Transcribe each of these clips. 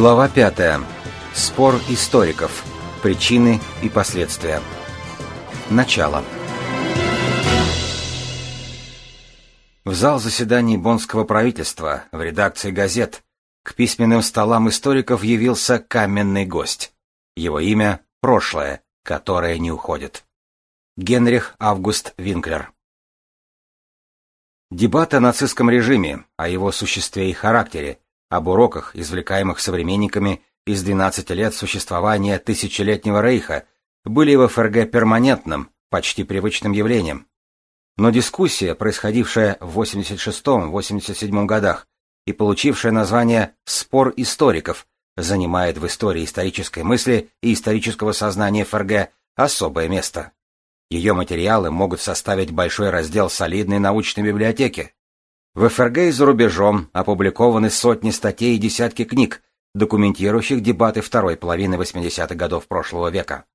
Глава 5. Спор историков. Причины и последствия. Начало. В зал заседаний Боннского правительства, в редакции газет, к письменным столам историков явился каменный гость. Его имя — прошлое, которое не уходит. Генрих Август Винклер. Дебаты о нацистском режиме, о его существе и характере, об уроках, извлекаемых современниками из 12 лет существования тысячелетнего рейха, были в ФРГ перманентным, почти привычным явлением. Но дискуссия, происходившая в 86-87 годах и получившая название «Спор историков», занимает в истории исторической мысли и исторического сознания ФРГ особое место. Ее материалы могут составить большой раздел солидной научной библиотеки. В ФРГ и за рубежом опубликованы сотни статей и десятки книг, документирующих дебаты второй половины 80-х годов прошлого века.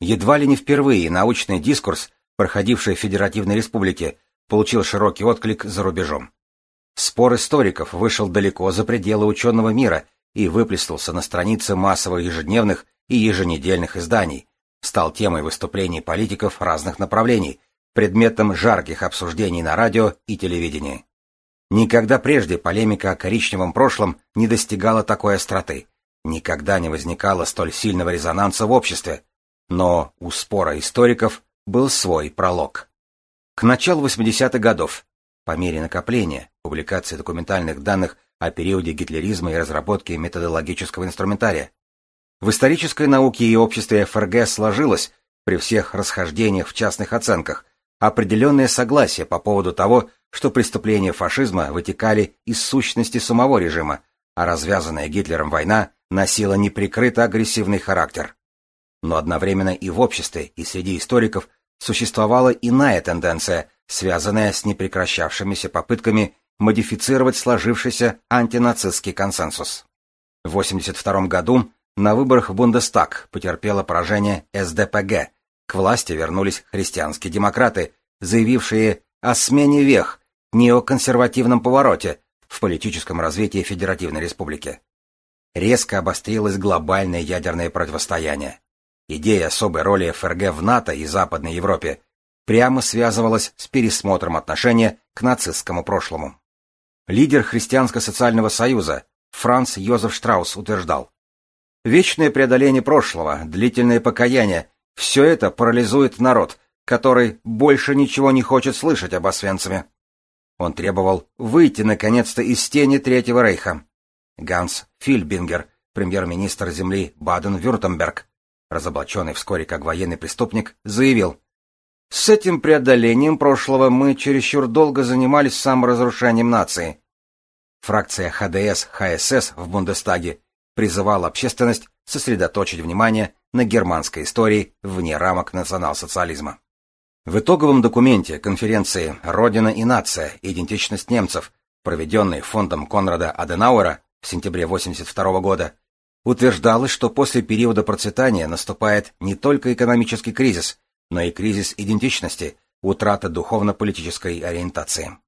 Едва ли не впервые научный дискурс, проходивший в Федеративной Республике, получил широкий отклик за рубежом. Спор историков вышел далеко за пределы ученого мира и выплеснулся на страницы массовых ежедневных и еженедельных изданий, стал темой выступлений политиков разных направлений, предметом жарких обсуждений на радио и телевидении. Никогда прежде полемика о коричневом прошлом не достигала такой остроты, никогда не возникало столь сильного резонанса в обществе, но у спора историков был свой пролог. К началу 80-х годов, по мере накопления, публикации документальных данных о периоде гитлеризма и разработки методологического инструментария, в исторической науке и обществе ФРГ сложилось, при всех расхождениях в частных оценках, определенное согласие по поводу того, что преступления фашизма вытекали из сущности самого режима, а развязанная Гитлером война носила неприкрыто агрессивный характер. Но одновременно и в обществе, и среди историков существовала иная тенденция, связанная с непрекращавшимися попытками модифицировать сложившийся антинацистский консенсус. В 1982 году на выборах в Бундестаг потерпело поражение СДПГ, к власти вернулись христианские демократы, заявившие о смене вех, неоконсервативном повороте в политическом развитии Федеративной Республики. Резко обострилось глобальное ядерное противостояние. Идея особой роли ФРГ в НАТО и Западной Европе прямо связывалась с пересмотром отношения к нацистскому прошлому. Лидер Христианско-социального союза Франц Йозеф Штраус утверждал, «Вечное преодоление прошлого, длительное покаяние – все это парализует народ, который больше ничего не хочет слышать об Освенциме. Он требовал выйти наконец-то из тени Третьего Рейха. Ганс Фильбингер, премьер-министр земли Баден-Вюртемберг, разоблаченный вскоре как военный преступник, заявил, «С этим преодолением прошлого мы чересчур долго занимались саморазрушением нации». Фракция ХДС-ХСС в Бундестаге призывала общественность сосредоточить внимание на германской истории вне рамок национал-социализма. В итоговом документе конференции «Родина и нация. Идентичность немцев», проведенной фондом Конрада Аденауэра в сентябре 1982 года, утверждалось, что после периода процветания наступает не только экономический кризис, но и кризис идентичности, утрата духовно-политической ориентации.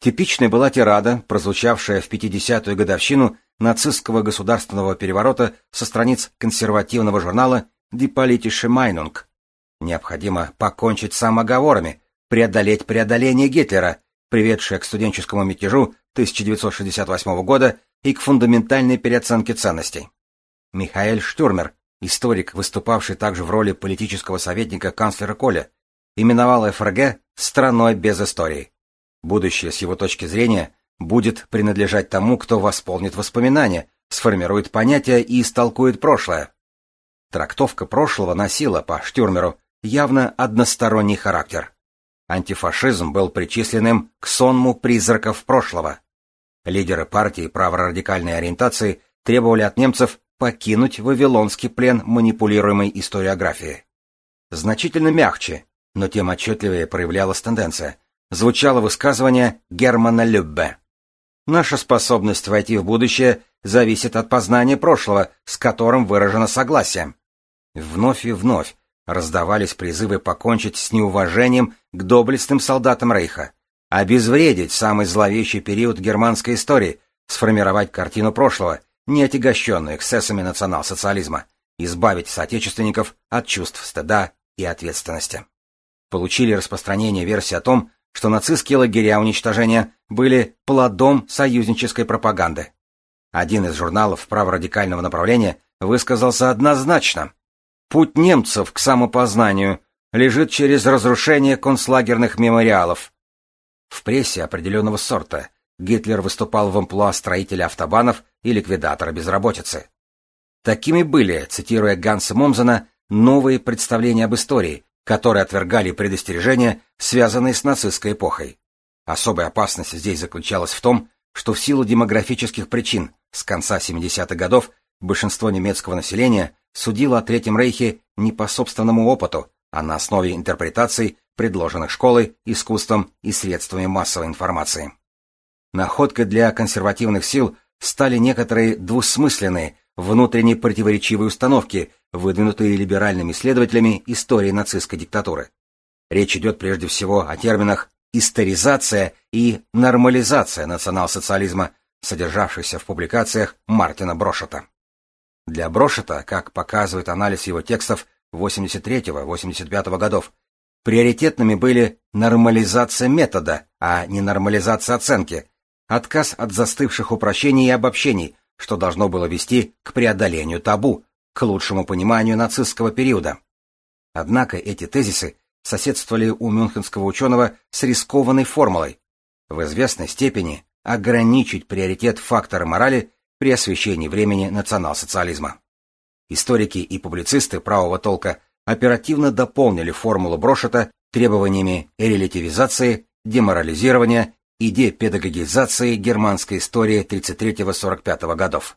Типичной была тирада, прозвучавшая в 50-ю годовщину нацистского государственного переворота со страниц консервативного журнала Die Politische Meinung. Необходимо покончить с самоговорами, преодолеть преодоление Гитлера, приведшее к студенческому мятежу 1968 года и к фундаментальной переоценке ценностей. Михаэль Штюрмер, историк, выступавший также в роли политического советника канцлера Коля, именовал ФРГ «страной без истории». Будущее, с его точки зрения, будет принадлежать тому, кто восполнит воспоминания, сформирует понятия и истолкует прошлое. Трактовка прошлого носила по Штюрмеру явно односторонний характер. Антифашизм был причисленным к сонму призраков прошлого. Лидеры партии праворадикальной ориентации требовали от немцев покинуть вавилонский плен манипулируемой историографии. Значительно мягче, но тем отчетливее проявлялась тенденция, звучало высказывание Германа Люббе. Наша способность войти в будущее зависит от познания прошлого, с которым выражено согласие. Вновь и вновь раздавались призывы покончить с неуважением к доблестным солдатам Рейха, обезвредить самый зловещий период германской истории, сформировать картину прошлого, не отягощенную эксцессами национал-социализма, избавить соотечественников от чувств стыда и ответственности. Получили распространение версии о том, что нацистские лагеря уничтожения были плодом союзнической пропаганды. Один из журналов праворадикального направления высказался однозначно. Путь немцев к самопознанию лежит через разрушение концлагерных мемориалов. В прессе определенного сорта Гитлер выступал в амплуа строителя автобанов и ликвидатора безработицы. Такими были, цитируя Ганса Момзена, новые представления об истории, которые отвергали предостережения, связанные с нацистской эпохой. Особая опасность здесь заключалась в том, что в силу демографических причин с конца 70-х годов большинство немецкого населения судило о Третьем Рейхе не по собственному опыту, а на основе интерпретаций, предложенных школой, искусством и средствами массовой информации. Находкой для консервативных сил стали некоторые двусмысленные, внутренне противоречивые установки, выдвинутые либеральными исследователями истории нацистской диктатуры. Речь идет прежде всего о терминах «историзация» и «нормализация национал-социализма», содержавшихся в публикациях Мартина Брошета. Для Брошета, как показывает анализ его текстов 83-85 годов, приоритетными были нормализация метода, а не нормализация оценки, отказ от застывших упрощений и обобщений, что должно было вести к преодолению табу, к лучшему пониманию нацистского периода. Однако эти тезисы соседствовали у мюнхенского ученого с рискованной формулой в известной степени ограничить приоритет фактора морали при освещении времени национал-социализма. Историки и публицисты правого толка оперативно дополнили формулу Брошета требованиями релятивизации, деморализирования и депедагогизации германской истории 33-45 годов.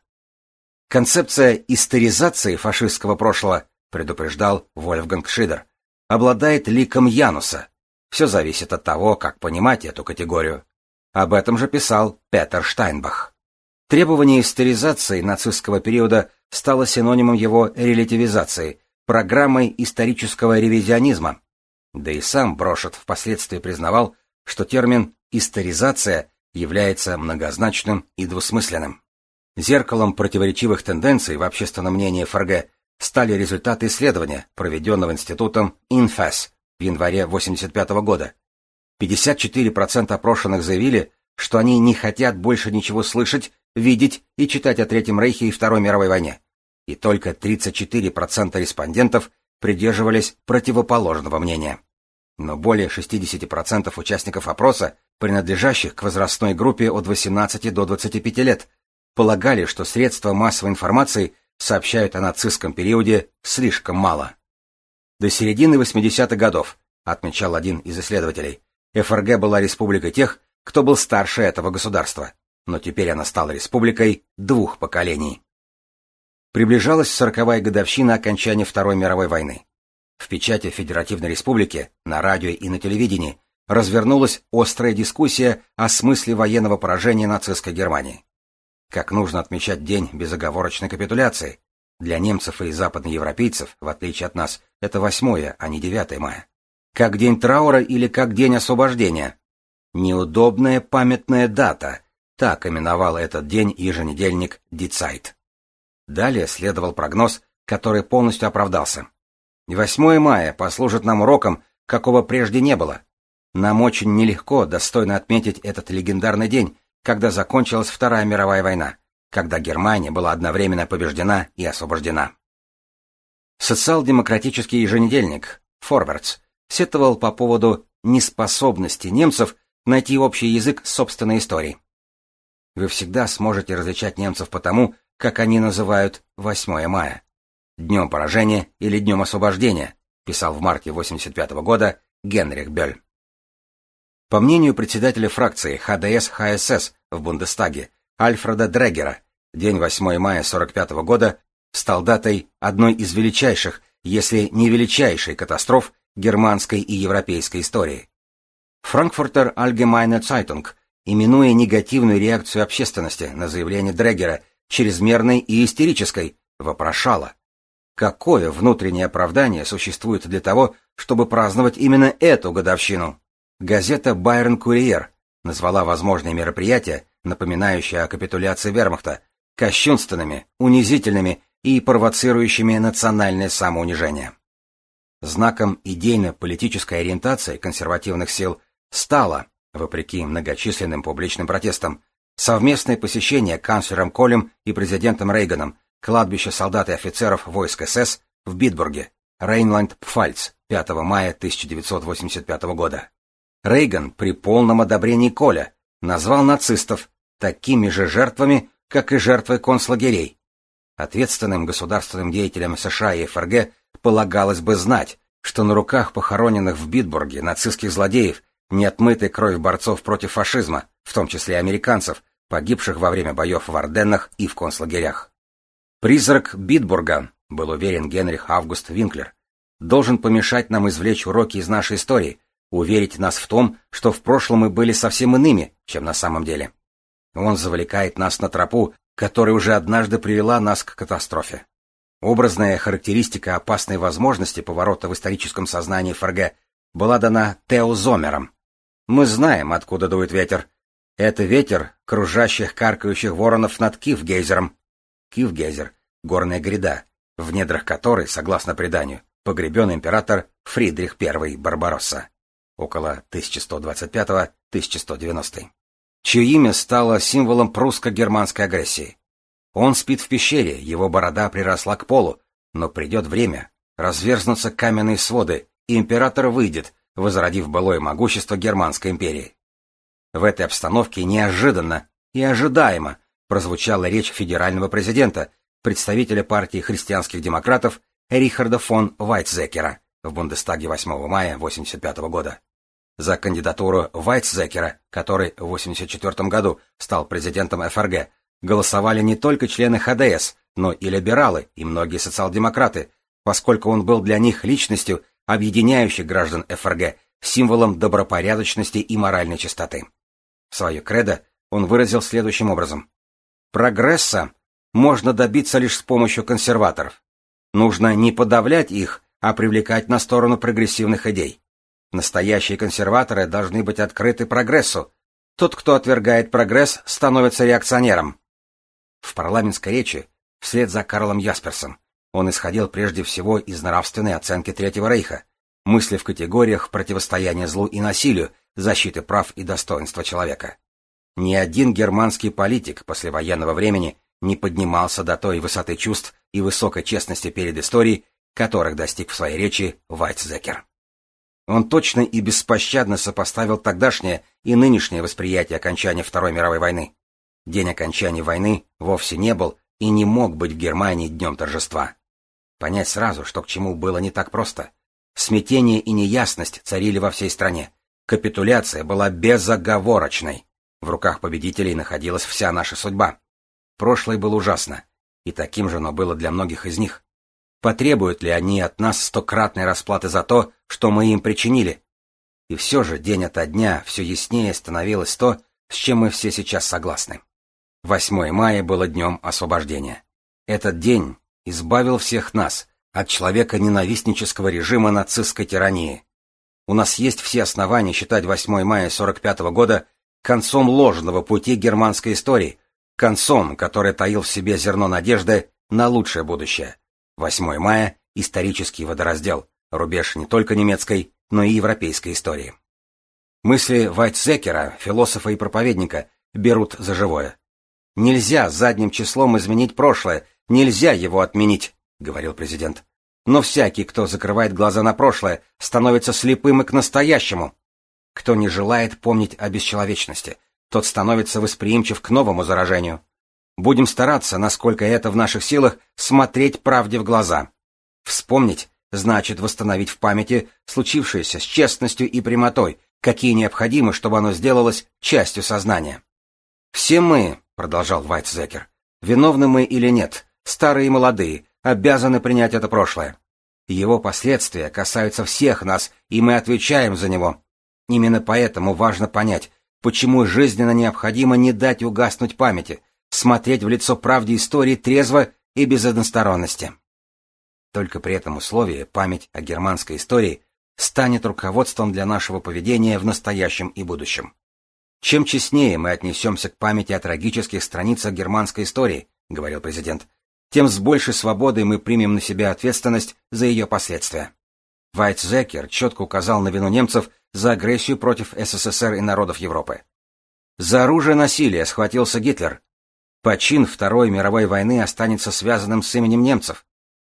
Концепция историзации фашистского прошлого, предупреждал Вольфганг Шидер, обладает ликом Януса. Все зависит от того, как понимать эту категорию. Об этом же писал Петер Штайнбах. Требование историзации нацистского периода стало синонимом его релятивизации, программой исторического ревизионизма. Да и сам Брошет впоследствии признавал, что термин «историзация» является многозначным и двусмысленным. Зеркалом противоречивых тенденций в общественном мнении ФРГ стали результаты исследования, проведенного институтом INFAS в январе 1985 года. 54% опрошенных заявили, что они не хотят больше ничего слышать, видеть и читать о Третьем Рейхе и Второй мировой войне. И только 34% респондентов придерживались противоположного мнения. Но более 60% участников опроса, принадлежащих к возрастной группе от 18 до 25 лет, полагали, что средства массовой информации сообщают о нацистском периоде слишком мало. До середины 80-х годов, отмечал один из исследователей, ФРГ была республикой тех, кто был старше этого государства, но теперь она стала республикой двух поколений. Приближалась сороковая годовщина окончания Второй мировой войны. В печати Федеративной Республики, на радио и на телевидении развернулась острая дискуссия о смысле военного поражения нацистской Германии как нужно отмечать день безоговорочной капитуляции. Для немцев и западноевропейцев, в отличие от нас, это 8, а не 9 мая. Как день траура или как день освобождения. Неудобная памятная дата. Так именовал этот день еженедельник Дицайт. Далее следовал прогноз, который полностью оправдался. 8 мая послужит нам уроком, какого прежде не было. Нам очень нелегко достойно отметить этот легендарный день, когда закончилась Вторая мировая война, когда Германия была одновременно побеждена и освобождена. Социал-демократический еженедельник «Форвардс» сетовал по поводу неспособности немцев найти общий язык собственной истории. Вы всегда сможете различать немцев по тому, как они называют 8 мая. Днем поражения или днем освобождения, писал в марте 85 года Генрих Бёль. По мнению председателя фракции ХДС-ХСС в Бундестаге Альфреда Дрегера, день 8 мая 45 года стал датой одной из величайших, если не величайшей катастроф германской и европейской истории. Франкфуртер Allgemeine Zeitung, именуя негативную реакцию общественности на заявление Дрегера чрезмерной и истерической, вопрошала, какое внутреннее оправдание существует для того, чтобы праздновать именно эту годовщину? Газета «Байрон Курьер» назвала возможные мероприятия, напоминающие о капитуляции вермахта, кощунственными, унизительными и провоцирующими национальное самоунижение. Знаком идейно-политической ориентации консервативных сил стало, вопреки многочисленным публичным протестам, совместное посещение канцлером Колем и президентом Рейганом кладбища солдат и офицеров войск СС в Битбурге, Рейнланд-Пфальц, 5 мая 1985 года. Рейган при полном одобрении Коля назвал нацистов такими же жертвами, как и жертвы концлагерей. Ответственным государственным деятелям США и ФРГ полагалось бы знать, что на руках похороненных в Битбурге нацистских злодеев не отмытой кровь борцов против фашизма, в том числе американцев, погибших во время боев в Орденнах и в концлагерях. Призрак Битбурга, был уверен Генрих Август Винклер, должен помешать нам извлечь уроки из нашей истории, уверить нас в том, что в прошлом мы были совсем иными, чем на самом деле. Он завлекает нас на тропу, которая уже однажды привела нас к катастрофе. Образная характеристика опасной возможности поворота в историческом сознании ФРГ была дана Тео Зомером. Мы знаем, откуда дует ветер. Это ветер кружащих каркающих воронов над Кивгейзером. Кивгейзер — горная гряда, в недрах которой, согласно преданию, погребен император Фридрих I Барбаросса около 1125-1190, чье имя стало символом прусско-германской агрессии. Он спит в пещере, его борода приросла к полу, но придет время, разверзнутся каменные своды, и император выйдет, возродив былое могущество Германской империи. В этой обстановке неожиданно и ожидаемо прозвучала речь федерального президента, представителя партии христианских демократов Рихарда фон Вайтзекера, в Бундестаге 8 мая 1985 года. За кандидатуру Вайтзекера, который в 1984 году стал президентом ФРГ, голосовали не только члены ХДС, но и либералы и многие социал-демократы, поскольку он был для них личностью, объединяющей граждан ФРГ, символом добропорядочности и моральной чистоты. Свое кредо он выразил следующим образом. Прогресса можно добиться лишь с помощью консерваторов. Нужно не подавлять их, а привлекать на сторону прогрессивных идей. Настоящие консерваторы должны быть открыты прогрессу. Тот, кто отвергает прогресс, становится реакционером. В парламентской речи, вслед за Карлом Ясперсом, он исходил прежде всего из нравственной оценки Третьего Рейха, мысли в категориях противостояния злу и насилию, защиты прав и достоинства человека. Ни один германский политик послевоенного времени не поднимался до той высоты чувств и высокой честности перед историей, которых достиг в своей речи Вайтзекер. Он точно и беспощадно сопоставил тогдашнее и нынешнее восприятие окончания Второй мировой войны. День окончания войны вовсе не был и не мог быть в Германии днем торжества. Понять сразу, что к чему было не так просто. Смятение и неясность царили во всей стране. Капитуляция была безоговорочной. В руках победителей находилась вся наша судьба. Прошлое было ужасно, и таким же оно было для многих из них. Потребуют ли они от нас стократной расплаты за то, что мы им причинили? И все же день ото дня все яснее становилось то, с чем мы все сейчас согласны. 8 мая было днем освобождения. Этот день избавил всех нас от человека ненавистнического режима нацистской тирании. У нас есть все основания считать 8 мая 45 года концом ложного пути германской истории, концом, который таил в себе зерно надежды на лучшее будущее. 8 мая — исторический водораздел, рубеж не только немецкой, но и европейской истории. Мысли Вайтзекера, философа и проповедника, берут за живое. «Нельзя задним числом изменить прошлое, нельзя его отменить», — говорил президент. «Но всякий, кто закрывает глаза на прошлое, становится слепым и к настоящему. Кто не желает помнить о бесчеловечности, тот становится восприимчив к новому заражению. Будем стараться, насколько это в наших силах, смотреть правде в глаза. Вспомнить значит восстановить в памяти случившееся с честностью и прямотой, какие необходимы, чтобы оно сделалось частью сознания. «Все мы», — продолжал Вайтзекер, — «виновны мы или нет, старые и молодые, обязаны принять это прошлое. Его последствия касаются всех нас, и мы отвечаем за него. Именно поэтому важно понять, почему жизненно необходимо не дать угаснуть памяти, смотреть в лицо правде истории трезво и без односторонности. Только при этом условии память о германской истории станет руководством для нашего поведения в настоящем и будущем. Чем честнее мы отнесемся к памяти о трагических страницах германской истории, говорил президент, тем с большей свободой мы примем на себя ответственность за ее последствия. Вайтзекер четко указал на вину немцев за агрессию против СССР и народов Европы. За оружие насилия схватился Гитлер. Почин Второй мировой войны останется связанным с именем немцев.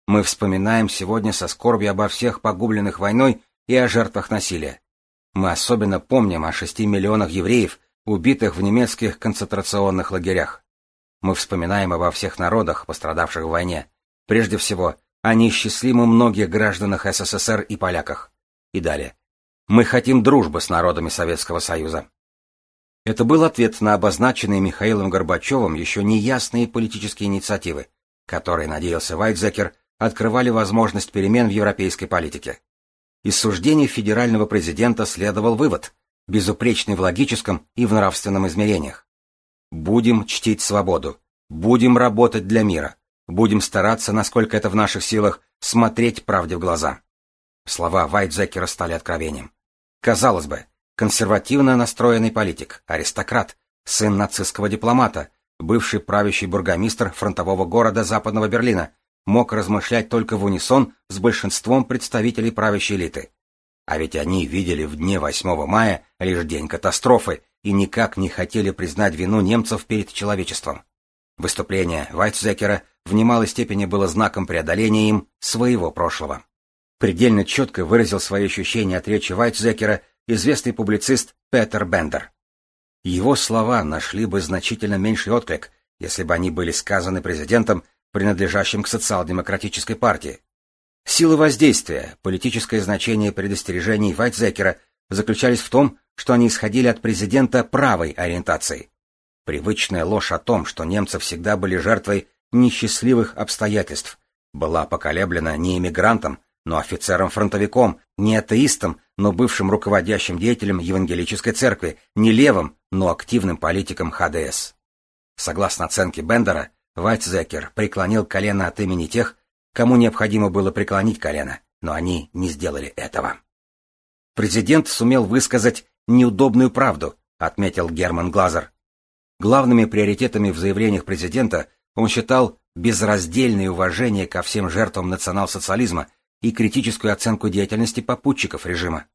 Мы вспоминаем сегодня со скорбью обо всех погубленных войной и о жертвах насилия. Мы особенно помним о шести миллионах евреев, убитых в немецких концентрационных лагерях. Мы вспоминаем обо всех народах, пострадавших в войне. Прежде всего, о неисчислимом многих гражданах СССР и поляках. И далее. Мы хотим дружбы с народами Советского Союза. Это был ответ на обозначенные Михаилом Горбачевым еще неясные политические инициативы, которые, надеялся Вайтзекер, открывали возможность перемен в европейской политике. Из суждений федерального президента следовал вывод, безупречный в логическом и в нравственном измерениях. Будем чтить свободу. Будем работать для мира. Будем стараться, насколько это в наших силах, смотреть правде в глаза. Слова Вайтзекера стали откровением. Казалось бы, консервативно настроенный политик, аристократ, сын нацистского дипломата, бывший правящий бургомистр фронтового города Западного Берлина, мог размышлять только в унисон с большинством представителей правящей элиты. А ведь они видели в дне 8 мая лишь день катастрофы и никак не хотели признать вину немцев перед человечеством. Выступление Вайтзекера в немалой степени было знаком преодоления им своего прошлого. Предельно четко выразил свои ощущения от речи Вайтзекера известный публицист Петер Бендер. Его слова нашли бы значительно меньший отклик, если бы они были сказаны президентом, принадлежащим к социал-демократической партии, Сила воздействия, политическое значение предостережений Вайтзекера заключались в том, что они исходили от президента правой ориентации. Привычная ложь о том, что немцы всегда были жертвой несчастливых обстоятельств, была поколеблена не иммигрантом, но офицером-фронтовиком, не атеистом, но бывшим руководящим деятелем Евангелической церкви, не левым, но активным политиком ХДС. Согласно оценке Бендера, Вайтзекер преклонил колено от имени тех, кому необходимо было преклонить колено, но они не сделали этого. Президент сумел высказать неудобную правду, отметил Герман Глазер. Главными приоритетами в заявлениях президента он считал безраздельное уважение ко всем жертвам национал-социализма и критическую оценку деятельности попутчиков режима.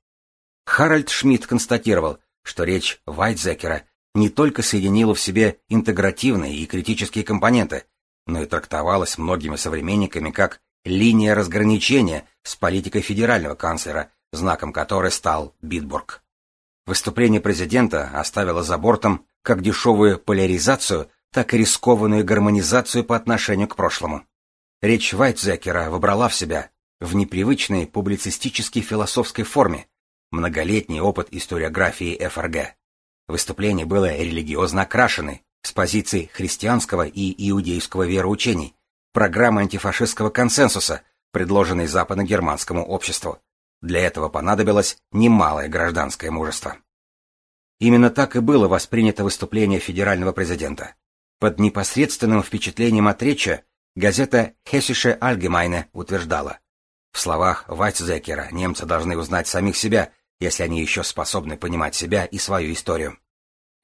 Харальд Шмидт констатировал, что речь Вайтзекера не только соединила в себе интегративные и критические компоненты, но и трактовалась многими современниками как линия разграничения с политикой федерального канцлера, знаком которой стал Битбург. Выступление президента оставило за бортом как дешевую поляризацию, так и рискованную гармонизацию по отношению к прошлому. Речь Вайтзекера выбрала в себя в непривычной публицистической философской форме многолетний опыт историографии ФРГ. Выступление было религиозно окрашенной, с позиций христианского и иудейского вероучений, программы антифашистского консенсуса, предложенной западно-германскому обществу. Для этого понадобилось немалое гражданское мужество. Именно так и было воспринято выступление федерального президента. Под непосредственным впечатлением от речи газета Hessische Allgemeine утверждала, в словах Вайцзеккера немцы должны узнать самих себя, если они еще способны понимать себя и свою историю.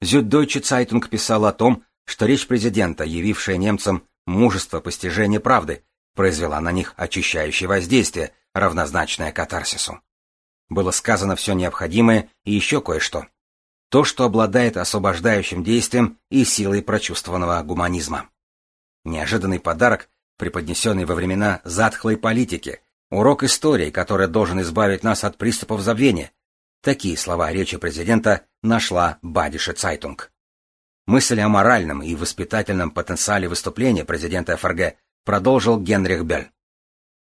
Зюддойче Цайтунг писал о том, что речь президента, явившая немцам мужество постижения правды, произвела на них очищающее воздействие, равнозначное катарсису. Было сказано все необходимое и еще кое-что. То, что обладает освобождающим действием и силой прочувствованного гуманизма. Неожиданный подарок, преподнесенный во времена затхлой политики, урок истории, который должен избавить нас от приступов забвения, Такие слова речи президента нашла Бадише Цайтунг. Мысль о моральном и воспитательном потенциале выступления президента ФРГ продолжил Генрих Бёлль.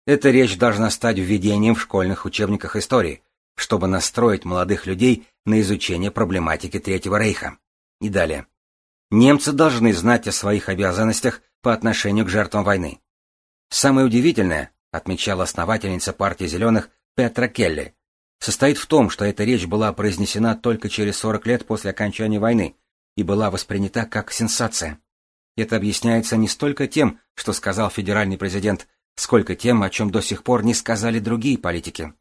Эта речь должна стать введением в школьных учебниках истории, чтобы настроить молодых людей на изучение проблематики Третьего Рейха. И далее. Немцы должны знать о своих обязанностях по отношению к жертвам войны. Самое удивительное, отмечала основательница партии зеленых Петра Келли, состоит в том, что эта речь была произнесена только через 40 лет после окончания войны и была воспринята как сенсация. Это объясняется не столько тем, что сказал федеральный президент, сколько тем, о чем до сих пор не сказали другие политики.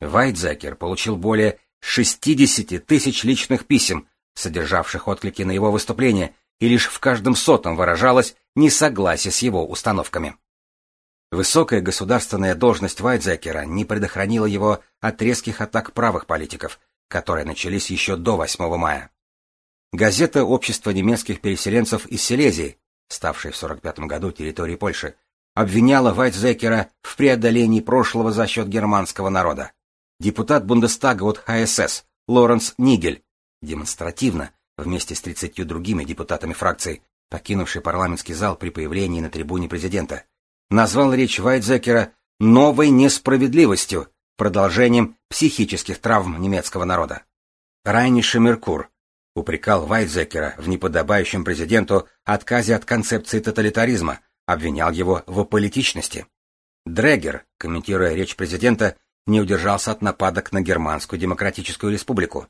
Вайтзекер получил более 60 тысяч личных писем, содержавших отклики на его выступление, и лишь в каждом сотом выражалось несогласие с его установками. Высокая государственная должность Вайдзекера не предохранила его от резких атак правых политиков, которые начались еще до 8 мая. Газета «Общество немецких переселенцев из Силезии», ставшей в 1945 году территорией Польши, обвиняла Вайдзекера в преодолении прошлого за счет германского народа. Депутат Бундестага от ХСС Лоренс Нигель демонстративно, вместе с 30 другими депутатами фракции, покинувший парламентский зал при появлении на трибуне президента, назвал речь Вайдзекера «новой несправедливостью», продолжением психических травм немецкого народа. Райнише Меркур упрекал Вайдзекера в неподобающем президенту отказе от концепции тоталитаризма, обвинял его в аполитичности. Дрегер, комментируя речь президента, не удержался от нападок на Германскую Демократическую Республику.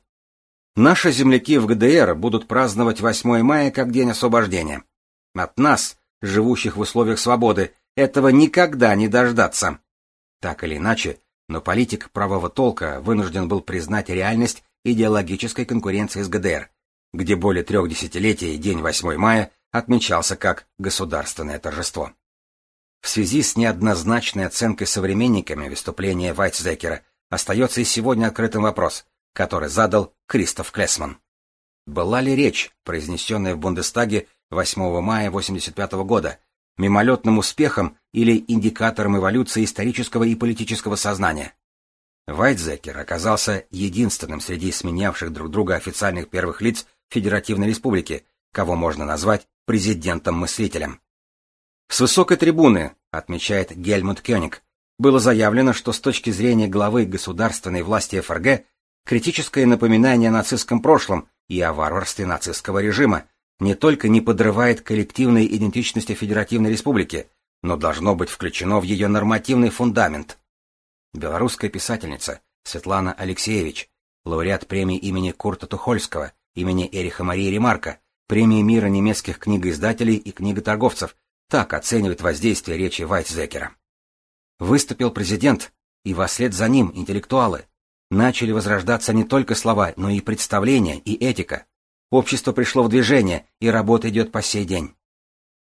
Наши земляки в ГДР будут праздновать 8 мая как день освобождения. От нас, живущих в условиях свободы, этого никогда не дождаться. Так или иначе, но политик правого толка вынужден был признать реальность идеологической конкуренции с ГДР, где более трех десятилетий день 8 мая отмечался как государственное торжество. В связи с неоднозначной оценкой современниками выступления Вайтзекера остается и сегодня открытым вопрос, который задал Кристоф Клессман. Была ли речь, произнесенная в Бундестаге 8 мая 1985 года, мимолетным успехом или индикатором эволюции исторического и политического сознания? Вайтзекер оказался единственным среди сменявших друг друга официальных первых лиц Федеративной Республики, кого можно назвать президентом-мыслителем. С высокой трибуны, отмечает Гельмут Кёник, было заявлено, что с точки зрения главы государственной власти ФРГ критическое напоминание о нацистском прошлом и о варварстве нацистского режима не только не подрывает коллективной идентичности Федеративной Республики, но должно быть включено в ее нормативный фундамент. Белорусская писательница Светлана Алексеевич, лауреат премии имени Курта Тухольского, имени Эриха Марии Ремарка, премии мира немецких книгоиздателей и книготорговцев, так оценивает воздействие речи Вайтзекера. Выступил президент, и вслед за ним интеллектуалы, Начали возрождаться не только слова, но и представления, и этика. Общество пришло в движение, и работа идет по сей день.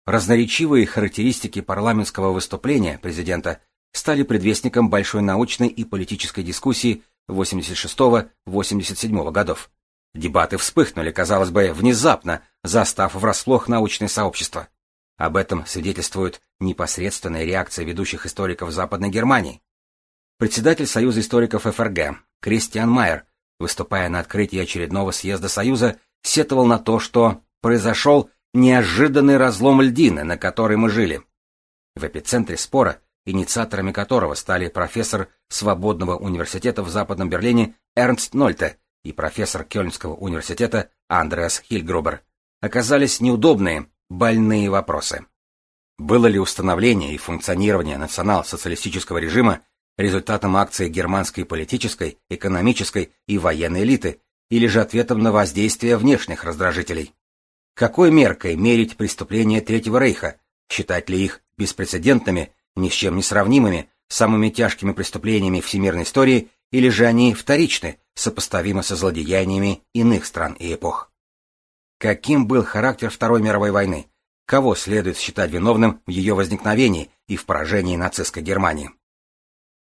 Разноречивые характеристики парламентского выступления президента стали предвестником большой научной и политической дискуссии 86-87 годов. Дебаты вспыхнули, казалось бы, внезапно, застав врасплох научное сообщество. Об этом свидетельствует непосредственная реакция ведущих историков Западной Германии. Председатель Союза историков ФРГ Кристиан Майер, выступая на открытии очередного съезда Союза, сетовал на то, что произошел неожиданный разлом льдины, на которой мы жили. В эпицентре спора, инициаторами которого стали профессор Свободного университета в Западном Берлине Эрнст Нольте и профессор Кёльнского университета Андреас Хильгрубер, оказались неудобные, больные вопросы. Было ли установление и функционирование национал-социалистического режима результатом акции германской политической, экономической и военной элиты, или же ответом на воздействие внешних раздражителей. Какой меркой мерить преступления Третьего Рейха? Считать ли их беспрецедентными, ни с чем не сравнимыми, самыми тяжкими преступлениями всемирной истории, или же они вторичны, сопоставимы со злодеяниями иных стран и эпох? Каким был характер Второй мировой войны? Кого следует считать виновным в ее возникновении и в поражении нацистской Германии?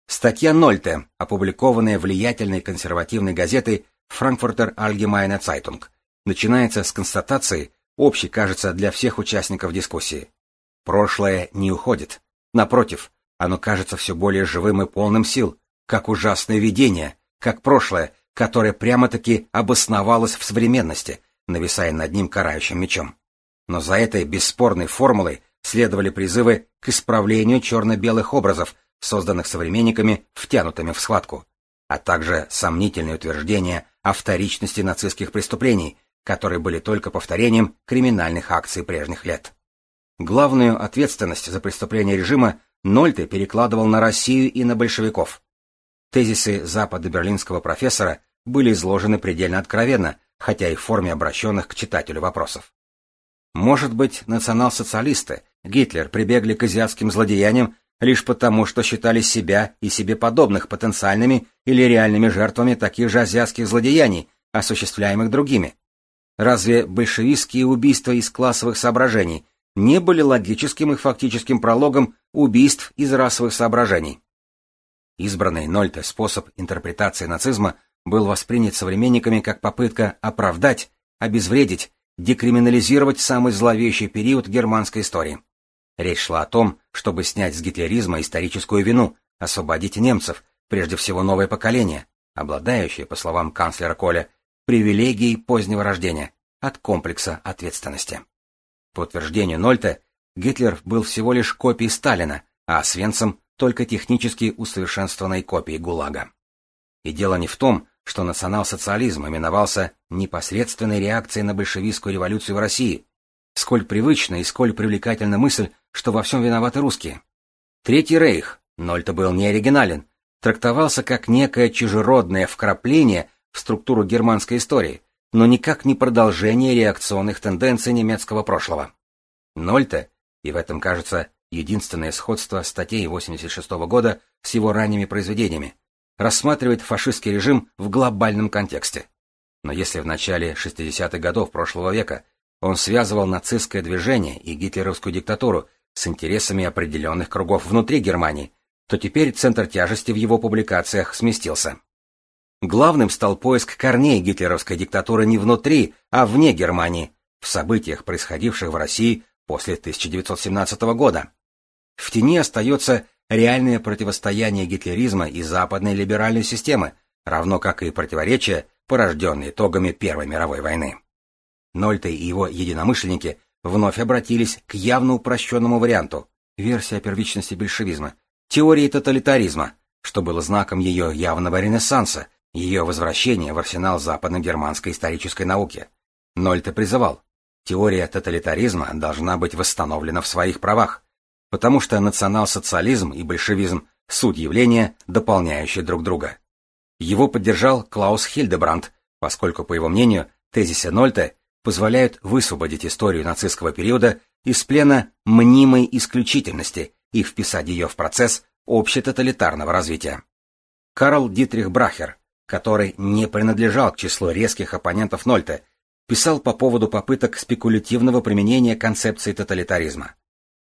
Статья Нольте, опубликованная влиятельной консервативной газетой Frankfurter Allgemeine Zeitung, начинается с констатации, общей, кажется, для всех участников дискуссии. Прошлое не уходит. Напротив, оно кажется все более живым и полным сил, как ужасное видение, как прошлое, которое прямо-таки обосновалось в современности, нависая над ним карающим мечом. Но за этой бесспорной формулой следовали призывы к исправлению черно-белых образов, созданных современниками, втянутыми в схватку, а также сомнительные утверждения о вторичности нацистских преступлений, которые были только повторением криминальных акций прежних лет. Главную ответственность за преступления режима Нольте перекладывал на Россию и на большевиков. Тезисы западно-берлинского профессора были изложены предельно откровенно, хотя и в форме обращенных к читателю вопросов. Может быть, национал-социалисты, Гитлер прибегли к азиатским злодеяниям лишь потому, что считали себя и себе подобных потенциальными или реальными жертвами таких же азиатских злодеяний, осуществляемых другими. Разве большевистские убийства из классовых соображений не были логическим и фактическим прологом убийств из расовых соображений? Избранный Нольте способ интерпретации нацизма был воспринят современниками как попытка оправдать, обезвредить, декриминализировать самый зловещий период германской истории. Речь шла о том, чтобы снять с гитлеризма историческую вину, освободить немцев, прежде всего новое поколение, обладающее, по словам канцлера Коля, привилегией позднего рождения, от комплекса ответственности. По утверждению Нольта, Гитлер был всего лишь копией Сталина, а Свенцем только технически усовершенствованной копией ГУЛАГа. И дело не в том, что национал-социализм именовался непосредственной реакцией на большевистскую революцию в России. Сколь привычна и сколь привлекательна мысль, что во всем виноваты русские. Третий рейх, Нольта был не оригинален, трактовался как некое чужеродное вкрапление в структуру германской истории, но никак не продолжение реакционных тенденций немецкого прошлого. Нольта, и в этом, кажется, единственное сходство статей 86 года с его ранними произведениями, рассматривает фашистский режим в глобальном контексте. Но если в начале 60-х годов прошлого века он связывал нацистское движение и гитлеровскую диктатуру с интересами определенных кругов внутри Германии, то теперь центр тяжести в его публикациях сместился. Главным стал поиск корней гитлеровской диктатуры не внутри, а вне Германии, в событиях, происходивших в России после 1917 года. В тени остается реальное противостояние гитлеризма и западной либеральной системы, равно как и противоречия, порожденные итогами Первой мировой войны. Нольта и его единомышленники вновь обратились к явно упрощенному варианту, версия первичности большевизма, теории тоталитаризма, что было знаком ее явного ренессанса, ее возвращения в арсенал западно-германской исторической науки. Нольте призывал, теория тоталитаризма должна быть восстановлена в своих правах, потому что национал-социализм и большевизм – суть явления, дополняющие друг друга. Его поддержал Клаус Хильдебранд, поскольку, по его мнению, тезисы Нольте позволяют высвободить историю нацистского периода из плена мнимой исключительности и вписать ее в процесс общетоталитарного развития. Карл Дитрих Брахер, который не принадлежал к числу резких оппонентов Нольте, писал по поводу попыток спекулятивного применения концепции тоталитаризма.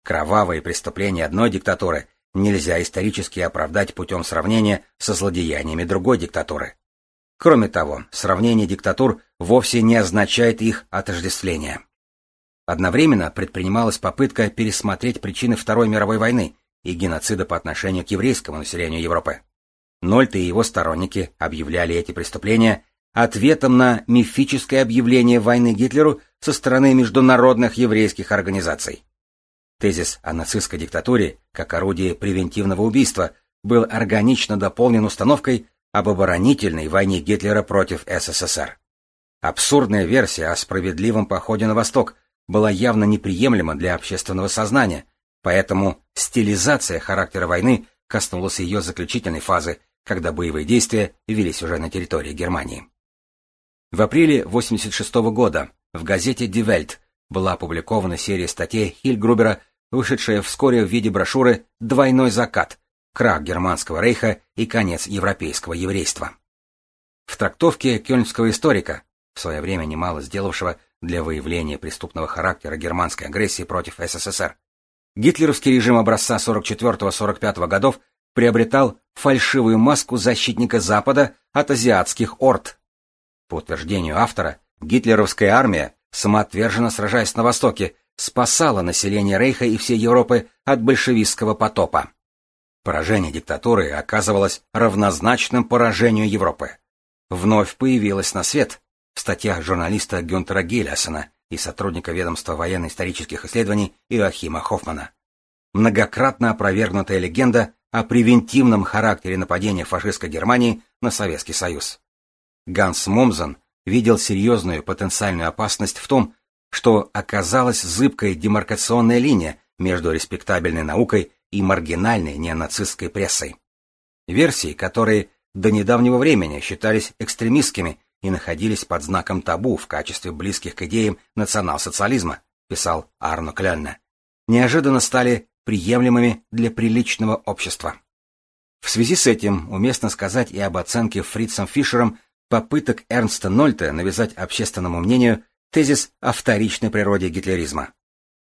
Кровавые преступления одной диктатуры нельзя исторически оправдать путем сравнения со злодеяниями другой диктатуры. Кроме того, сравнение диктатур вовсе не означает их отождествление. Одновременно предпринималась попытка пересмотреть причины Второй мировой войны и геноцида по отношению к еврейскому населению Европы. Нольт и его сторонники объявляли эти преступления ответом на мифическое объявление войны Гитлеру со стороны международных еврейских организаций. Тезис о нацистской диктатуре, как орудии превентивного убийства, был органично дополнен установкой об оборонительной войне Гитлера против СССР. Абсурдная версия о справедливом походе на восток была явно неприемлема для общественного сознания, поэтому стилизация характера войны коснулась ее заключительной фазы, когда боевые действия велись уже на территории Германии. В апреле 1986 года в газете Die Welt была опубликована серия статей Хильгрубера вышедшая вскоре в виде брошюры «Двойной закат. Крах Германского рейха и конец европейского еврейства». В трактовке кёльнского историка, в свое время немало сделавшего для выявления преступного характера германской агрессии против СССР, гитлеровский режим образца 44-45 годов приобретал фальшивую маску защитника Запада от азиатских орд. По утверждению автора, гитлеровская армия, самоотверженно сражаясь на Востоке, спасала население Рейха и всей Европы от большевистского потопа. Поражение диктатуры оказывалось равнозначным поражению Европы. Вновь появилась на свет в статьях журналиста Гюнтера Гелиасона и сотрудника ведомства военно-исторических исследований Иоахима Хоффмана. Многократно опровергнутая легенда о превентивном характере нападения фашистской Германии на Советский Союз. Ганс Момзен видел серьезную потенциальную опасность в том, что оказалась зыбкой демаркационная линия между респектабельной наукой и маргинальной неонацистской прессой. Версии, которые до недавнего времени считались экстремистскими и находились под знаком табу в качестве близких к идеям национал-социализма, писал Арно Клянне, неожиданно стали приемлемыми для приличного общества. В связи с этим уместно сказать и об оценке Фрицем Фишером попыток Эрнста Нольта навязать общественному мнению тезис о вторичной природе гитлеризма.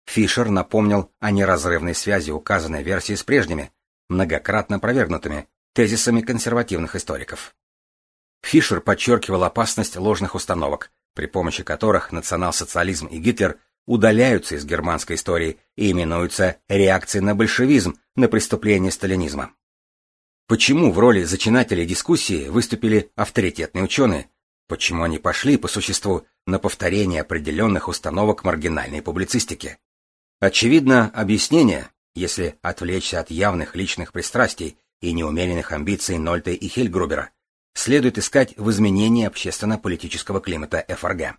Фишер напомнил о неразрывной связи указанной версии с прежними, многократно опровергнутыми, тезисами консервативных историков. Фишер подчеркивал опасность ложных установок, при помощи которых национал-социализм и Гитлер удаляются из германской истории и именуются реакцией на большевизм, на преступление сталинизма. Почему в роли зачинателей дискуссии выступили авторитетные ученые? Почему они пошли, по существу, на повторение определенных установок маргинальной публицистики? Очевидно, объяснение, если отвлечься от явных личных пристрастий и неумеренных амбиций Нольта и Хильгрубера, следует искать в изменении общественно-политического климата ФРГ.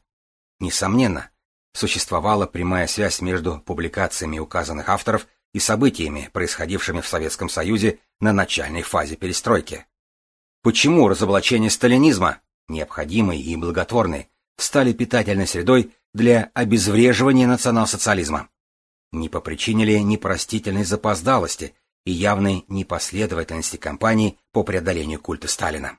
Несомненно, существовала прямая связь между публикациями указанных авторов и событиями, происходившими в Советском Союзе на начальной фазе перестройки. Почему разоблачение сталинизма, необходимый и благотворный, стали питательной средой для обезвреживания национал-социализма? Не по причине ли непростительной запоздалости и явной непоследовательности кампании по преодолению культа Сталина?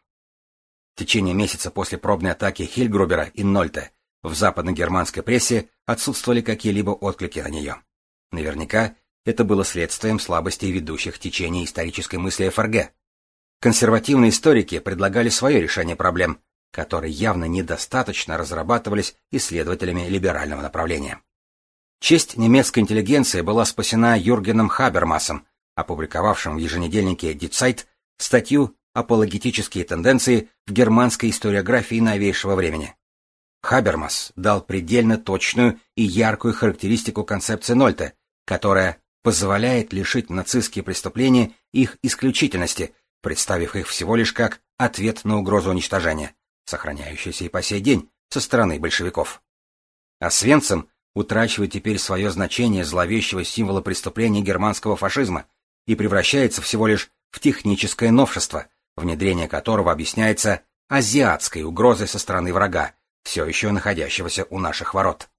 В течение месяца после пробной атаки Хильгрубера и Нольта в западно-германской прессе отсутствовали какие-либо отклики на нее. Наверняка это было следствием слабости ведущих течений исторической мысли ФРГ. Консервативные историки предлагали свое решение проблем, которые явно недостаточно разрабатывались исследователями либерального направления. Честь немецкой интеллигенции была спасена Юргеном Хабермасом, опубликовавшим в еженедельнике Die Zeit статью «Апологетические тенденции в германской историографии новейшего времени». Хабермас дал предельно точную и яркую характеристику концепции Нольта, которая позволяет лишить нацистские преступления их исключительности, представив их всего лишь как ответ на угрозу уничтожения, сохраняющуюся и по сей день со стороны большевиков. А Свенцем утрачивает теперь свое значение зловещего символа преступления германского фашизма и превращается всего лишь в техническое новшество, внедрение которого объясняется азиатской угрозой со стороны врага, все еще находящегося у наших ворот.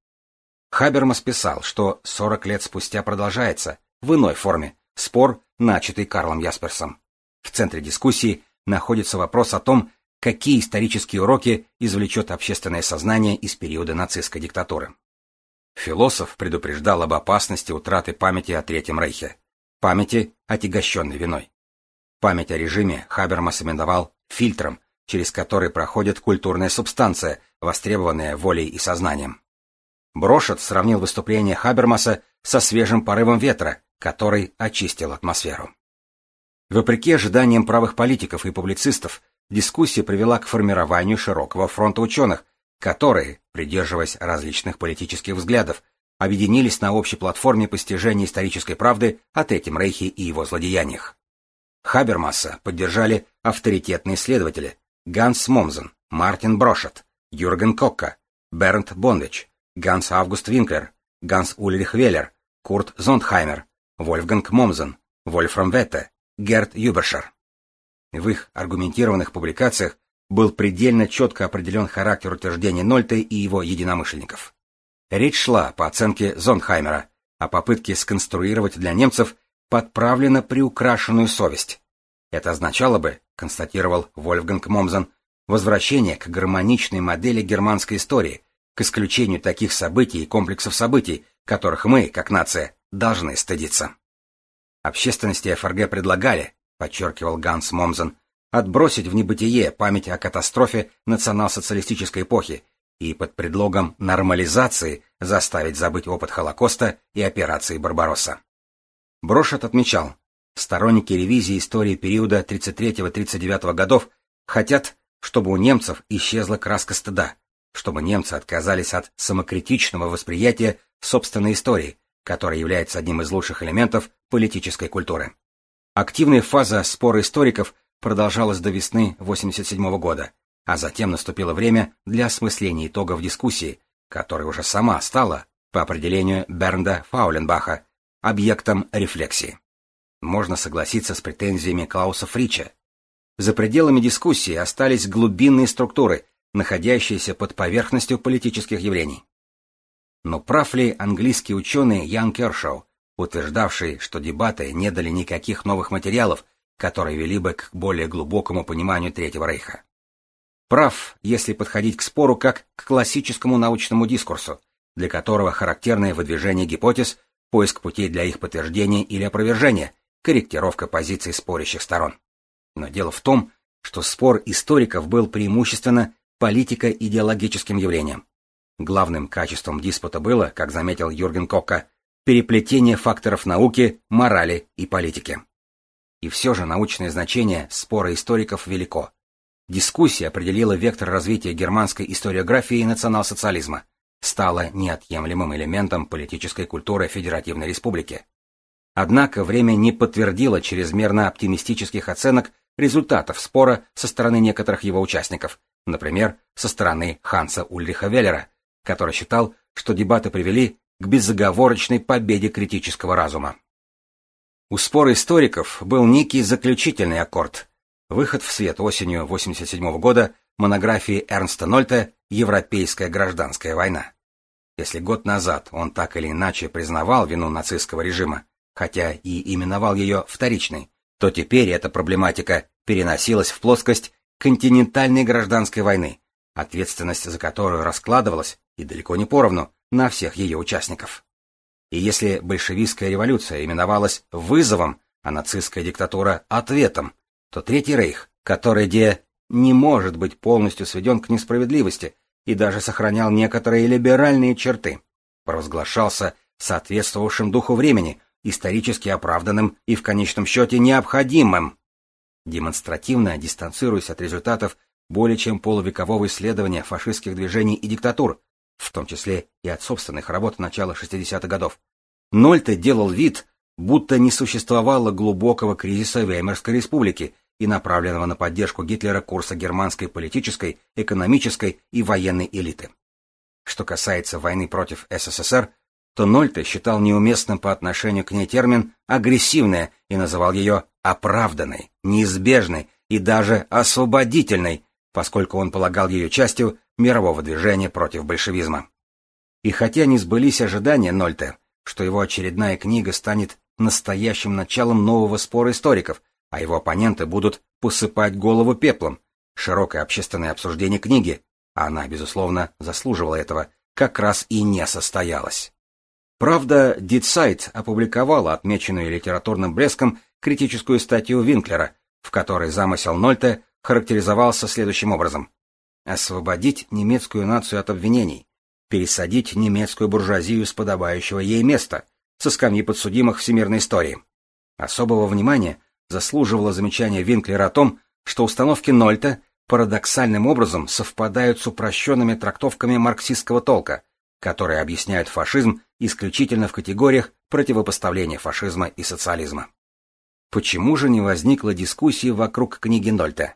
Хабермас писал, что 40 лет спустя продолжается, в иной форме, спор, начатый Карлом Ясперсом. В центре дискуссии находится вопрос о том, какие исторические уроки извлечет общественное сознание из периода нацистской диктатуры. Философ предупреждал об опасности утраты памяти о Третьем Рейхе, памяти, отягощенной виной. Память о режиме Хабермас именовал фильтром, через который проходит культурная субстанция, востребованная волей и сознанием. Брошет сравнил выступление Хабермаса со свежим порывом ветра, который очистил атмосферу. Вопреки ожиданиям правых политиков и публицистов, дискуссия привела к формированию широкого фронта ученых, которые, придерживаясь различных политических взглядов, объединились на общей платформе постижения исторической правды о Третьем Рейхе и его злодеяниях. Хабермаса поддержали авторитетные исследователи Ганс Момзен, Мартин Брошат, Юрген Кокка, Бернт Бонвеч, Ганс Август Винклер, Ганс Ульрих Велер, Курт Зондхаймер, Вольфганг Момзен, Вольфрам Ветте, Герт Юбершер. В их аргументированных публикациях был предельно четко определен характер утверждений Нольте и его единомышленников. Речь шла, по оценке Зондхаймера, о попытке сконструировать для немцев подправленно приукрашенную совесть. Это означало бы, констатировал Вольфганг Момзен, возвращение к гармоничной модели германской истории, к исключению таких событий и комплексов событий, которых мы, как нация, должны стыдиться. Общественности ФРГ предлагали, подчеркивал Ганс Момзен, отбросить в небытие память о катастрофе национал-социалистической эпохи и под предлогом нормализации заставить забыть опыт Холокоста и операции Барбаросса. Брошет отмечал, сторонники ревизии истории периода 33-39 годов хотят, чтобы у немцев исчезла краска стыда, чтобы немцы отказались от самокритичного восприятия собственной истории, которая является одним из лучших элементов политической культуры. Активная фаза спора историков продолжалась до весны 1987 года, а затем наступило время для осмысления итогов дискуссии, которая уже сама стала, по определению Бернда Фауленбаха, объектом рефлексии. Можно согласиться с претензиями Клауса Фрича. За пределами дискуссии остались глубинные структуры, находящиеся под поверхностью политических явлений. Но прав ли английский ученый Ян Кершоу, утверждавший, что дебаты не дали никаких новых материалов, которые вели бы к более глубокому пониманию Третьего Рейха? Прав, если подходить к спору как к классическому научному дискурсу, для которого характерное выдвижение гипотез, поиск путей для их подтверждения или опровержения, корректировка позиций спорящих сторон. Но дело в том, что спор историков был преимущественно политико-идеологическим явлением. Главным качеством диспута было, как заметил Юрген Кокка, переплетение факторов науки, морали и политики. И все же научное значение спора историков велико. Дискуссия определила вектор развития германской историографии и национал-социализма, стала неотъемлемым элементом политической культуры Федеративной Республики. Однако время не подтвердило чрезмерно оптимистических оценок результатов спора со стороны некоторых его участников, например, со стороны Ханса Ульриха Веллера, который считал, что дебаты привели к безоговорочной победе критического разума. У спора историков был некий заключительный аккорд. Выход в свет осенью 1987 года монографии Эрнста Нольта «Европейская гражданская война». Если год назад он так или иначе признавал вину нацистского режима, хотя и именовал ее вторичной, то теперь эта проблематика переносилась в плоскость континентальной гражданской войны, ответственность за которую раскладывалась, и далеко не поровну, на всех ее участников. И если большевистская революция именовалась вызовом, а нацистская диктатура — ответом, то Третий Рейх, который где не может быть полностью сведен к несправедливости и даже сохранял некоторые либеральные черты, провозглашался соответствовавшим духу времени, исторически оправданным и в конечном счете необходимым. Демонстративно дистанцируясь от результатов более чем полувекового исследования фашистских движений и диктатур, в том числе и от собственных работ начала 60-х годов, Нольте делал вид, будто не существовало глубокого кризиса Веймарской республики и направленного на поддержку Гитлера курса германской политической, экономической и военной элиты. Что касается войны против СССР, то Нольте считал неуместным по отношению к ней термин «агрессивная» и называл ее оправданной, неизбежной и даже освободительной, поскольку он полагал ее частью мирового движения против большевизма. И хотя не сбылись ожидания Нольте, что его очередная книга станет настоящим началом нового спора историков, а его оппоненты будут посыпать голову пеплом, широкое общественное обсуждение книги, а она, безусловно, заслуживала этого, как раз и не состоялось. Правда, Дитсайт опубликовала отмеченную литературным блеском критическую статью Винклера, в которой замысел Нольте характеризовался следующим образом. Освободить немецкую нацию от обвинений, пересадить немецкую буржуазию с подобающего ей места, со скамьи подсудимых всемирной истории. Особого внимания заслуживало замечание Винклера о том, что установки Нольта парадоксальным образом совпадают с упрощенными трактовками марксистского толка, которые объясняют фашизм исключительно в категориях противопоставления фашизма и социализма. Почему же не возникло дискуссии вокруг книги Нольта?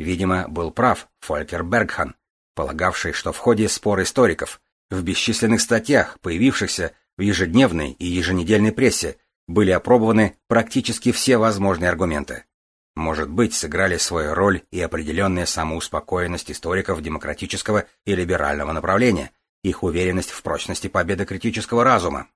Видимо, был прав Фолькер Бергхан, полагавший, что в ходе спора историков, в бесчисленных статьях, появившихся в ежедневной и еженедельной прессе, были опробованы практически все возможные аргументы. Может быть, сыграли свою роль и определенная самоуспокоенность историков демократического и либерального направления, их уверенность в прочности победы критического разума.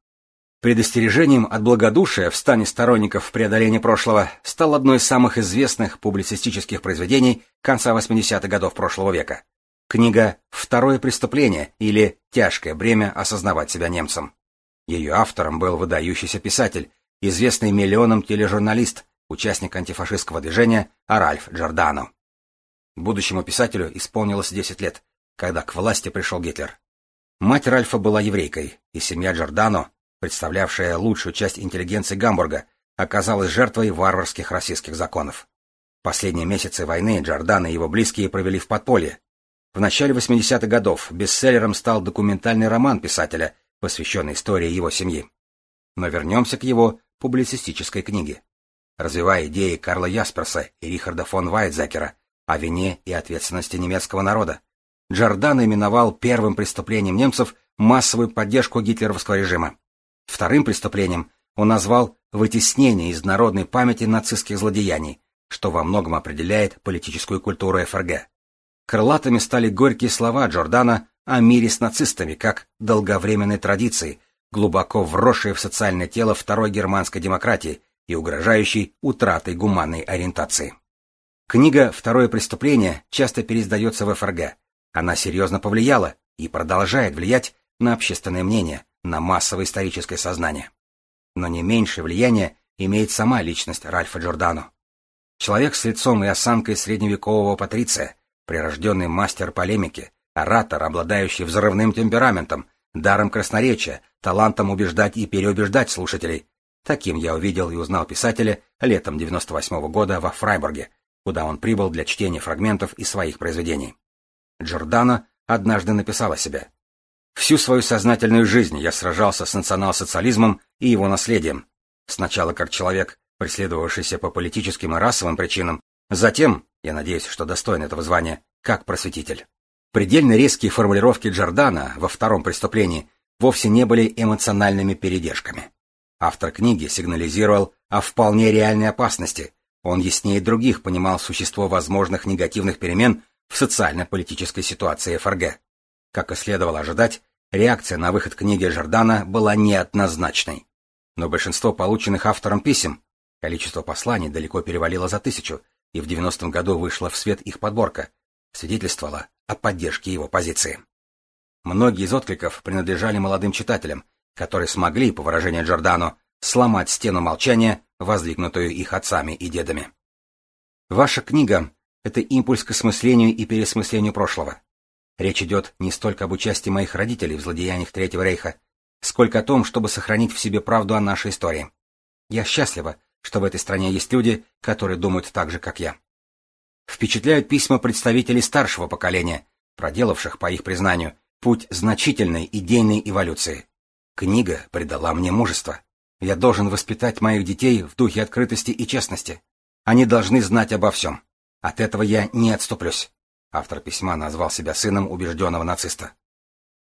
Предостережением от благодушия в стане сторонников преодоления прошлого стал одно из самых известных публицистических произведений конца 80-х годов прошлого века. Книга «Второе преступление» или «Тяжкое бремя осознавать себя немцем». Ее автором был выдающийся писатель, известный миллионам тележурналист, участник антифашистского движения Аральф Джордано. Будущему писателю исполнилось 10 лет, когда к власти пришел Гитлер. Мать Ральфа была еврейкой, и семья Джордано, представлявшая лучшую часть интеллигенции Гамбурга, оказалась жертвой варварских российских законов. Последние месяцы войны Джордано и его близкие провели в подполье. В начале 80-х годов бестселлером стал документальный роман писателя, посвященный истории его семьи. Но вернемся к его публицистической книге. Развивая идеи Карла Ясперса и Рихарда фон Вайтзекера о вине и ответственности немецкого народа, Джордан именовал первым преступлением немцев массовую поддержку гитлеровского режима. Вторым преступлением он назвал вытеснение из народной памяти нацистских злодеяний, что во многом определяет политическую культуру ФРГ. Крылатыми стали горькие слова Джордана о мире с нацистами как долговременной традиции, глубоко вросшей в социальное тело второй германской демократии и угрожающей утратой гуманной ориентации. Книга «Второе преступление» часто переиздается в ФРГ. Она серьезно повлияла и продолжает влиять на общественное мнение, на массовое историческое сознание. Но не меньшее влияние имеет сама личность Ральфа Джордано. Человек с лицом и осанкой средневекового патриция, прирожденный мастер полемики, оратор, обладающий взрывным темпераментом, даром красноречия, талантом убеждать и переубеждать слушателей. Таким я увидел и узнал писателя летом 98 -го года во Фрайбурге, куда он прибыл для чтения фрагментов из своих произведений. Джордано однажды написал о себе. «Всю свою сознательную жизнь я сражался с национал-социализмом и его наследием. Сначала как человек, преследовавшийся по политическим и расовым причинам, затем, я надеюсь, что достоин этого звания, как просветитель. Предельно резкие формулировки Джордана во втором преступлении вовсе не были эмоциональными передержками. Автор книги сигнализировал о вполне реальной опасности. Он яснее других понимал существо возможных негативных перемен в социально-политической ситуации ФРГ. Как и следовало ожидать, реакция на выход книги Жордана была неоднозначной. Но большинство полученных автором писем, количество посланий далеко перевалило за тысячу, и в 90-м году вышла в свет их подборка, свидетельствовало о поддержке его позиции. Многие из откликов принадлежали молодым читателям, которые смогли, по выражению Джордано, сломать стену молчания, воздвигнутую их отцами и дедами. Ваша книга — это импульс к осмыслению и пересмыслению прошлого. Речь идет не столько об участии моих родителей в злодеяниях Третьего Рейха, сколько о том, чтобы сохранить в себе правду о нашей истории. Я счастлива, что в этой стране есть люди, которые думают так же, как я. Впечатляют письма представителей старшего поколения, проделавших, по их признанию, путь значительной идейной эволюции. Книга придала мне мужество. Я должен воспитать моих детей в духе открытости и честности. Они должны знать обо всем. От этого я не отступлюсь. Автор письма назвал себя сыном убежденного нациста.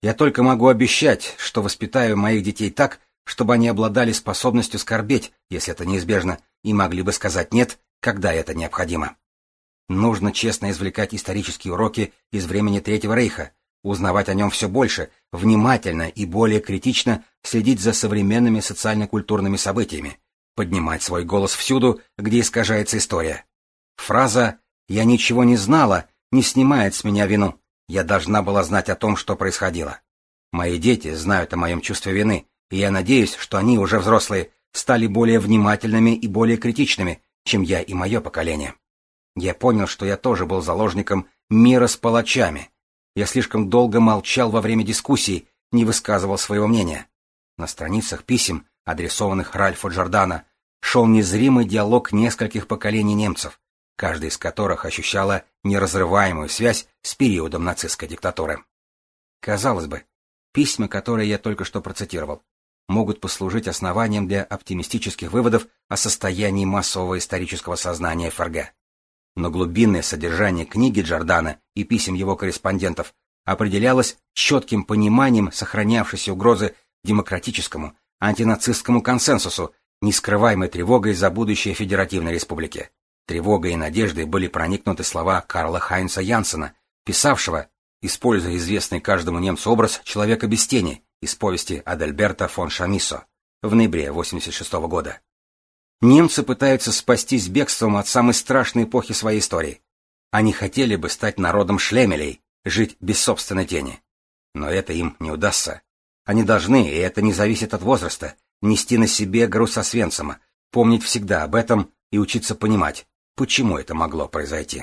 Я только могу обещать, что воспитаю моих детей так, чтобы они обладали способностью скорбеть, если это неизбежно, и могли бы сказать «нет», когда это необходимо. Нужно честно извлекать исторические уроки из времени Третьего Рейха, узнавать о нем все больше, внимательно и более критично следить за современными социально-культурными событиями, поднимать свой голос всюду, где искажается история. Фраза «я ничего не знала» не снимает с меня вину. Я должна была знать о том, что происходило. Мои дети знают о моем чувстве вины, и я надеюсь, что они, уже взрослые, стали более внимательными и более критичными, чем я и мое поколение. Я понял, что я тоже был заложником мира с палачами. Я слишком долго молчал во время дискуссий, не высказывал своего мнения. На страницах писем, адресованных Ральфу Джордана, шел незримый диалог нескольких поколений немцев, каждый из которых ощущала неразрываемую связь с периодом нацистской диктатуры. Казалось бы, письма, которые я только что процитировал, могут послужить основанием для оптимистических выводов о состоянии массового исторического сознания ФРГ. Но глубинное содержание книги Джордана и писем его корреспондентов определялось четким пониманием сохранявшейся угрозы демократическому, антинацистскому консенсусу, нескрываемой тревогой за будущее Федеративной Республики. Тревогой и надеждой были проникнуты слова Карла Хайнца Янсена, писавшего, используя известный каждому немцу образ человека без тени из повести Адальберта фон Шамисо в ноябре 1986 года. Немцы пытаются спастись бегством от самой страшной эпохи своей истории. Они хотели бы стать народом шлемелей, жить без собственной тени. Но это им не удастся. Они должны, и это не зависит от возраста, нести на себе груз Освенцима, помнить всегда об этом и учиться понимать, почему это могло произойти.